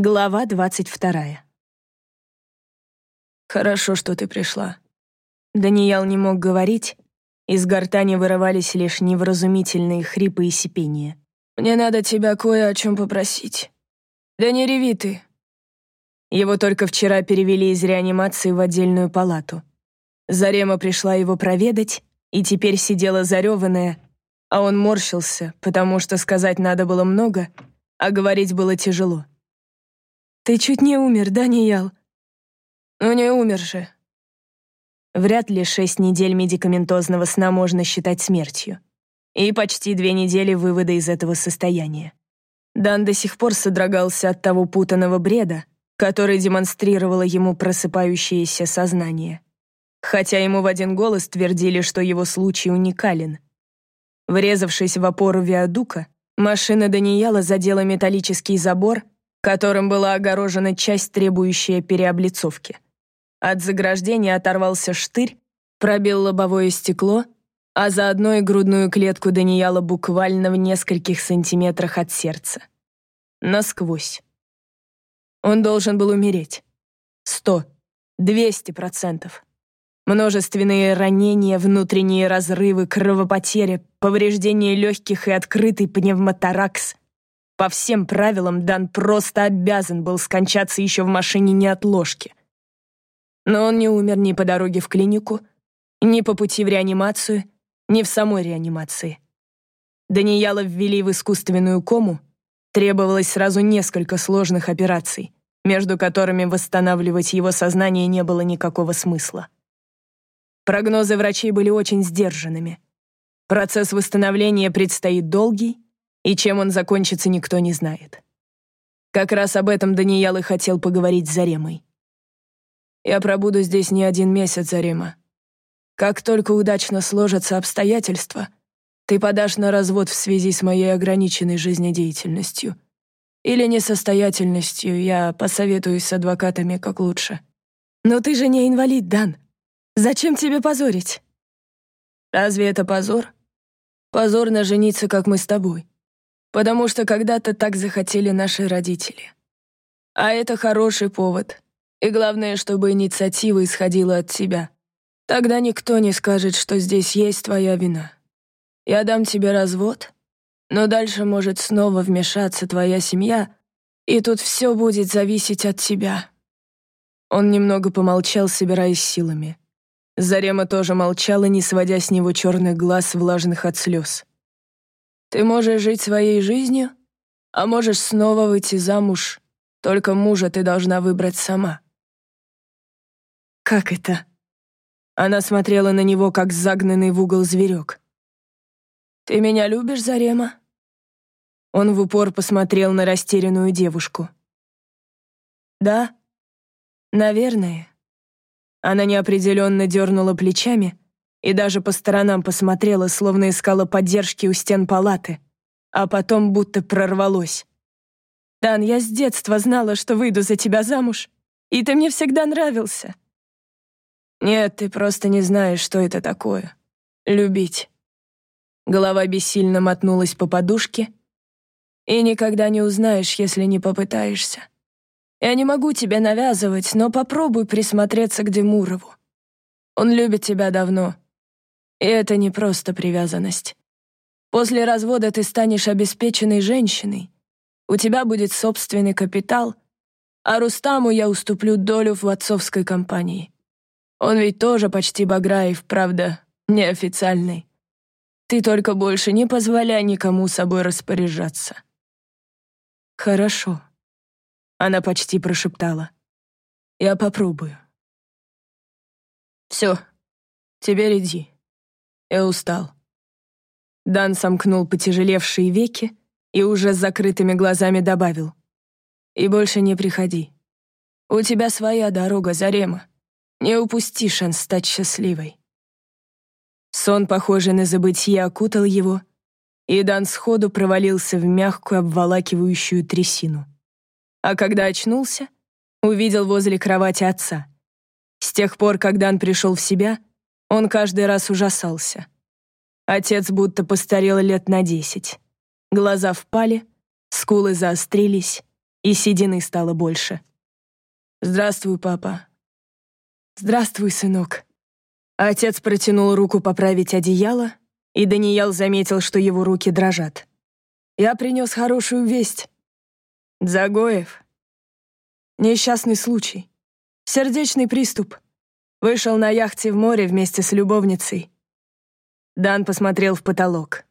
Глава двадцать вторая. «Хорошо, что ты пришла». Даниэл не мог говорить, из гортани вырывались лишь невразумительные хрипы и сипения. «Мне надо тебя кое о чем попросить. Да не реви ты». Его только вчера перевели из реанимации в отдельную палату. Зарема пришла его проведать, и теперь сидела зареванная, а он морщился, потому что сказать надо было много, а говорить было тяжело. «Ты чуть не умер, да, Ниял?» «Ну не умер же». Вряд ли шесть недель медикаментозного сна можно считать смертью. И почти две недели вывода из этого состояния. Дан до сих пор содрогался от того путанного бреда, который демонстрировало ему просыпающееся сознание. Хотя ему в один голос твердили, что его случай уникален. Врезавшись в опору виадука, машина Даниэла задела металлический забор которым была огорожена часть, требующая переоблицовки. От заграждения оторвался штырь, пробил лобовое стекло, а заодно и грудную клетку Даниэла буквально в нескольких сантиметрах от сердца. Насквозь. Он должен был умереть. Сто, двести процентов. Множественные ранения, внутренние разрывы, кровопотери, повреждения легких и открытый пневмоторакс. По всем правилам Дан просто обязан был скончаться еще в машине не от ложки. Но он не умер ни по дороге в клинику, ни по пути в реанимацию, ни в самой реанимации. Даниэла ввели в искусственную кому, требовалось сразу несколько сложных операций, между которыми восстанавливать его сознание не было никакого смысла. Прогнозы врачей были очень сдержанными. Процесс восстановления предстоит долгий, и чем он закончится, никто не знает. Как раз об этом Даниэл и хотел поговорить с Заремой. «Я пробуду здесь не один месяц, Зарема. Как только удачно сложатся обстоятельства, ты подашь на развод в связи с моей ограниченной жизнедеятельностью. Или несостоятельностью, я посоветуюсь с адвокатами как лучше. Но ты же не инвалид, Дан. Зачем тебе позорить? Разве это позор? Позорно жениться, как мы с тобой. Потому что когда-то так захотели наши родители. А это хороший повод. И главное, чтобы инициатива исходила от тебя. Тогда никто не скажет, что здесь есть твоя вина. Я дам тебе развод, но дальше может снова вмешаться твоя семья, и тут все будет зависеть от тебя». Он немного помолчал, собираясь силами. Зарема тоже молчала, не сводя с него черных глаз, влажных от слез. Ты можешь жить своей жизнью, а можешь снова выйти замуж. Только мужа ты должна выбрать сама». «Как это?» Она смотрела на него, как загнанный в угол зверек. «Ты меня любишь, Зарема?» Он в упор посмотрел на растерянную девушку. «Да, наверное». Она неопределенно дернула плечами, и даже по сторонам посмотрела, словно искала поддержки у стен палаты, а потом будто прорвалось. «Дан, я с детства знала, что выйду за тебя замуж, и ты мне всегда нравился». «Нет, ты просто не знаешь, что это такое. Любить». Голова бессильно мотнулась по подушке. «И никогда не узнаешь, если не попытаешься. Я не могу тебе навязывать, но попробуй присмотреться к Демурову. Он любит тебя давно, и это не просто привязанность. После развода ты станешь обеспеченной женщиной. У тебя будет собственный капитал, а Рустаму я уступлю долю в отцовской компании. Он ведь тоже почти Баграев, правда, неофициальный. Ты только больше не позволяй никому собой распоряжаться. Хорошо. Она почти прошептала. Я попробую. Все, теперь иди. Я устал. Дан сомкнул потяжелевшие веки и уже с закрытыми глазами добавил. «И больше не приходи. У тебя своя дорога, Зарема. Не упусти шанс стать счастливой». Сон, похожий на забытье, окутал его, и Дан сходу провалился в мягкую обволакивающую трясину. А когда очнулся, увидел возле кровати отца. С тех пор, как Дан пришел в себя, он каждый раз ужасался. Отец будто постарел лет на десять. Глаза впали, скулы заострились, и седины стало больше. «Здравствуй, папа». «Здравствуй, сынок». Отец протянул руку поправить одеяло, и Даниэл заметил, что его руки дрожат. «Я принес хорошую весть. Загоев. Несчастный случай. Сердечный приступ. Вышел на яхте в море вместе с любовницей. Дан посмотрел в потолок.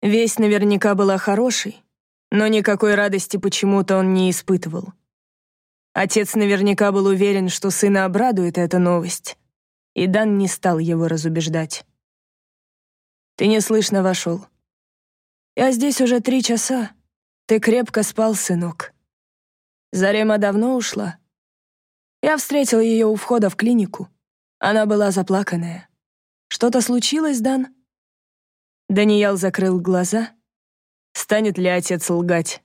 Весть наверняка была хорошей, но никакой радости почему-то он не испытывал. Отец наверняка был уверен, что сына обрадует эта новость, и Дан не стал его разубеждать. «Ты неслышно вошел. Я здесь уже три часа. Ты крепко спал, сынок. Зарема давно ушла. Я встретил ее у входа в клинику. Она была заплаканная. Что-то случилось, Дан?» Даниэл закрыл глаза. Станет ли отец лгать?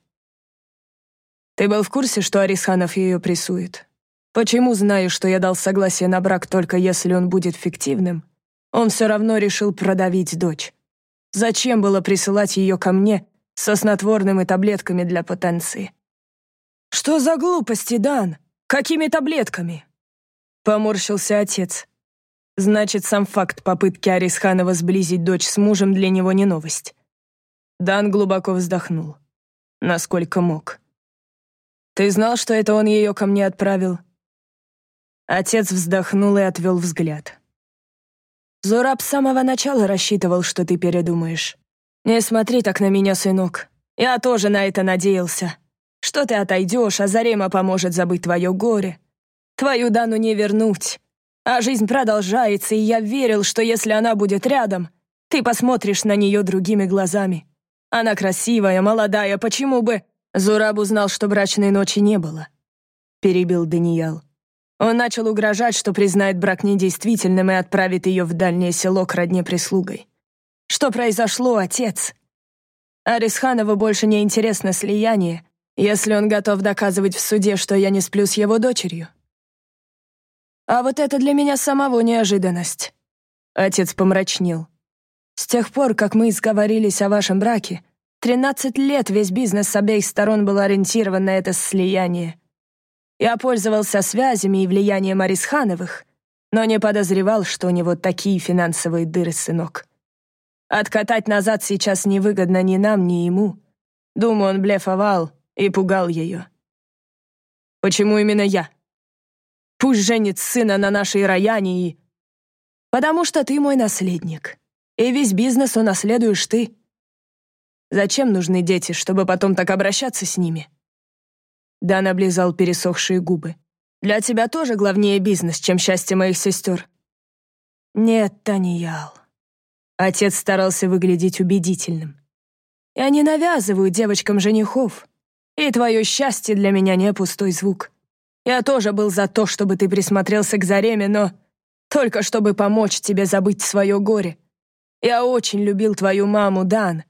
«Ты был в курсе, что Арисханов ее прессует? Почему, зная, что я дал согласие на брак только если он будет фиктивным, он все равно решил продавить дочь? Зачем было присылать ее ко мне со снотворными таблетками для потенции?» «Что за глупости, Дан? Какими таблетками?» Поморщился отец. Значит, сам факт попытки Арисханова сблизить дочь с мужем для него не новость. Дан глубоко вздохнул. Насколько мог. «Ты знал, что это он ее ко мне отправил?» Отец вздохнул и отвел взгляд. «Зураб с самого начала рассчитывал, что ты передумаешь. Не смотри так на меня, сынок. Я тоже на это надеялся что ты отойдешь, а Зарема поможет забыть твое горе. Твою Дану не вернуть. А жизнь продолжается, и я верил, что если она будет рядом, ты посмотришь на нее другими глазами. Она красивая, молодая, почему бы...» Зураб узнал, что брачной ночи не было. Перебил Даниэл. Он начал угрожать, что признает брак недействительным и отправит ее в дальнее село к родне прислугой. Что произошло, отец? Арисханову больше не интересно слияние, если он готов доказывать в суде, что я не сплю с его дочерью. А вот это для меня самого неожиданность. Отец помрачнел. С тех пор, как мы сговорились о вашем браке, 13 лет весь бизнес с обеих сторон был ориентирован на это слияние. Я пользовался связями и влиянием Арисхановых, но не подозревал, что у него такие финансовые дыры, сынок. Откатать назад сейчас невыгодно ни нам, ни ему. Думаю, он блефовал, и пугал ее. Почему именно я? Пусть женит сына на нашей Раяне и... Потому что ты мой наследник, и весь бизнес унаследуешь ты. Зачем нужны дети, чтобы потом так обращаться с ними? Дан облизал пересохшие губы. Для тебя тоже главнее бизнес, чем счастье моих сестер. Нет, Таниял. Отец старался выглядеть убедительным. Я не навязываю девочкам женихов. И твое счастье для меня не пустой звук. Я тоже был за то, чтобы ты присмотрелся к Зареме, но только чтобы помочь тебе забыть свое горе. Я очень любил твою маму, Дан.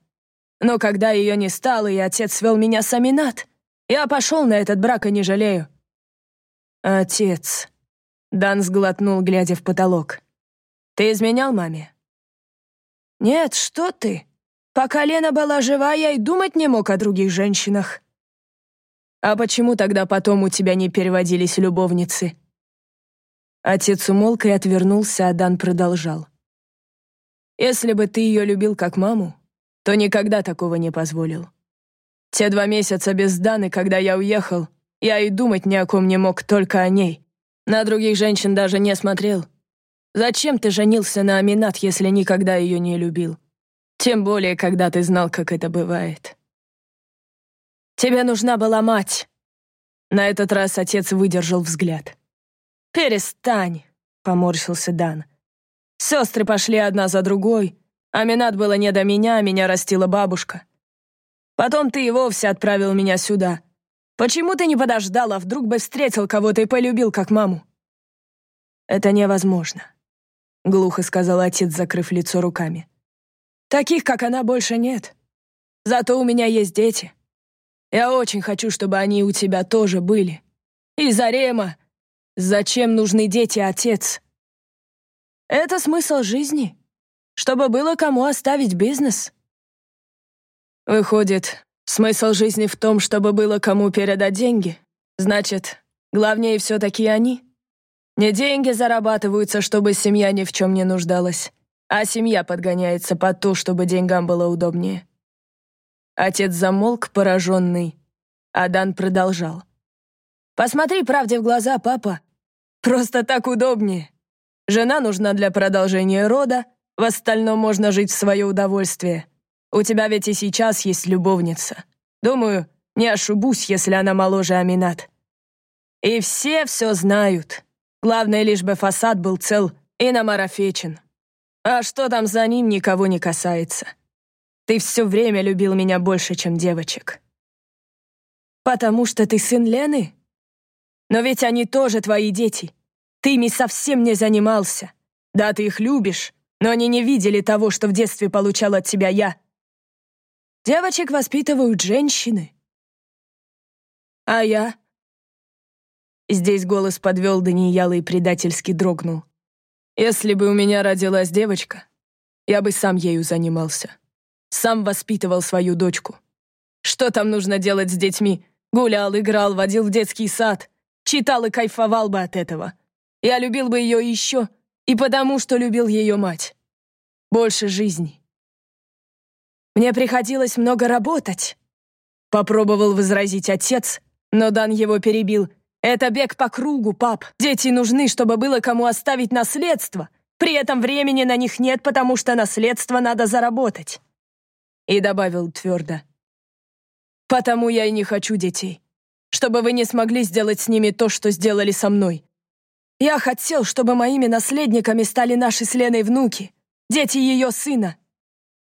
Но когда ее не стало, и отец свел меня с Аминат, я пошел на этот брак и не жалею. Отец. Дан сглотнул, глядя в потолок. Ты изменял маме? Нет, что ты. Пока Лена была жива, я и думать не мог о других женщинах. «А почему тогда потом у тебя не переводились любовницы?» Отец умолк и отвернулся, а Дан продолжал. «Если бы ты ее любил как маму, то никогда такого не позволил. Те два месяца без Даны, когда я уехал, я и думать ни о ком не мог, только о ней. На других женщин даже не смотрел. Зачем ты женился на Аминат, если никогда ее не любил? Тем более, когда ты знал, как это бывает». Тебе нужна была мать!» На этот раз отец выдержал взгляд. «Перестань!» — поморщился Дан. «Сестры пошли одна за другой. Аминат было не до меня, меня растила бабушка. Потом ты и вовсе отправил меня сюда. Почему ты не подождал, а вдруг бы встретил кого-то и полюбил как маму?» «Это невозможно», — глухо сказал отец, закрыв лицо руками. «Таких, как она, больше нет. Зато у меня есть дети. Я очень хочу, чтобы они у тебя тоже были. И Зарема, зачем нужны дети, отец? Это смысл жизни, чтобы было кому оставить бизнес. Выходит, Смысл жизни в том, чтобы было кому передать деньги. Значит, главнее все-таки они. Не деньги зарабатываются, чтобы семья ни в чем не нуждалась, а семья подгоняется под то, чтобы деньгам было удобнее. Отец замолк, пораженный, а Дан продолжал. «Посмотри правде в глаза, папа. Просто так удобнее. Жена нужна для продолжения рода, в остальном можно жить в свое удовольствие. У тебя ведь и сейчас есть любовница. Думаю, не ошибусь, если она моложе Аминат. И все все знают. Главное, лишь бы фасад был цел и намарафечен. А что там за ним, никого не касается. Ты все время любил меня больше, чем девочек. Потому что ты сын Лены? Но ведь они тоже твои дети. Ты ими совсем не занимался. Да, ты их любишь, но они не видели того, что в детстве получал от тебя я. Девочек воспитывают женщины. А я? Здесь голос подвел Данияла и предательски дрогнул. Если бы у меня родилась девочка, я бы сам ею занимался. Сам воспитывал свою дочку. Что там нужно делать с детьми? Гулял, играл, водил в детский сад. Читал и кайфовал бы от этого. Я любил бы ее еще и потому, что любил ее мать. Больше жизни. Мне приходилось много работать. Попробовал возразить отец, но Дан его перебил. Это бег по кругу, пап. Дети нужны, чтобы было кому оставить наследство. При этом времени на них нет, потому что наследство надо заработать. И добавил твердо. Потому я и не хочу детей. Чтобы вы не смогли сделать с ними то, что сделали со мной. Я хотел, чтобы моими наследниками стали наши с Леной внуки, дети ее сына.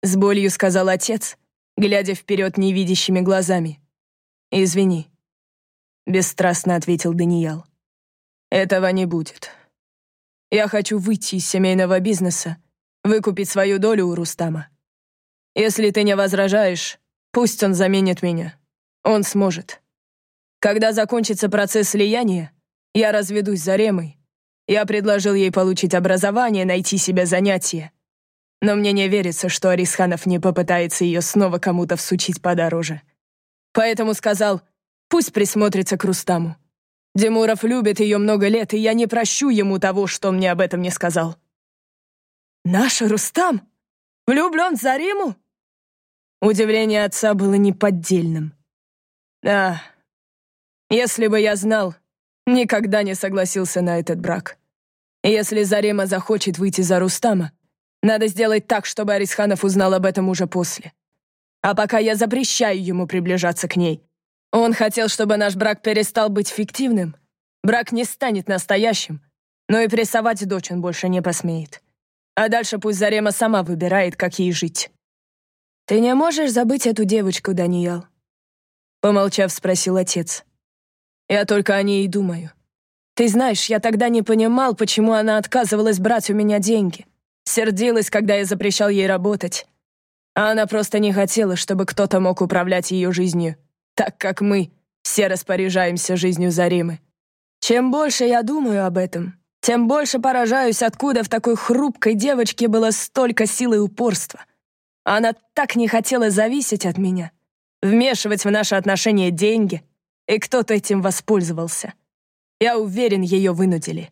С болью сказал отец, глядя вперед невидящими глазами. «Извини», — бесстрастно ответил Даниял. «Этого не будет. Я хочу выйти из семейного бизнеса, выкупить свою долю у Рустама. Если ты не возражаешь, пусть он заменит меня. Он сможет. Когда закончится процесс слияния, я разведусь за Ремой. Я предложил ей получить образование, найти себе занятие. Но мне не верится, что Арисханов не попытается ее снова кому-то всучить подороже. Поэтому сказал, пусть присмотрится к Рустаму. Демуров любит ее много лет, и я не прощу ему того, что он мне об этом не сказал. «Наш Рустам? Влюблен в Зариму?» Удивление отца было неподдельным. «Да, если бы я знал, никогда не согласился на этот брак. Если Зарима захочет выйти за Рустама, надо сделать так, чтобы Арисханов узнал об этом уже после. А пока я запрещаю ему приближаться к ней. Он хотел, чтобы наш брак перестал быть фиктивным. Брак не станет настоящим, но и прессовать дочь он больше не посмеет. А дальше пусть Зарема сама выбирает, как ей жить. «Ты не можешь забыть эту девочку, Даниэл?» Помолчав, спросил отец. «Я только о ней и думаю. Ты знаешь, я тогда не понимал, почему она отказывалась брать у меня деньги. Сердилась, когда я запрещал ей работать. А она просто не хотела, чтобы кто-то мог управлять ее жизнью, так как мы все распоряжаемся жизнью Заримы. Чем больше я думаю об этом, тем больше поражаюсь, откуда в такой хрупкой девочке было столько силы и упорства. Она так не хотела зависеть от меня, вмешивать в наши отношения деньги, и кто-то этим воспользовался. Я уверен, ее вынудили.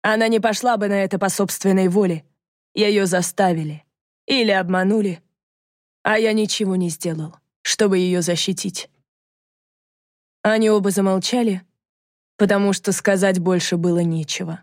Она не пошла бы на это по собственной воле, ее заставили. Или обманули. А я ничего не сделал, чтобы ее защитить. Они оба замолчали, потому что сказать больше было нечего.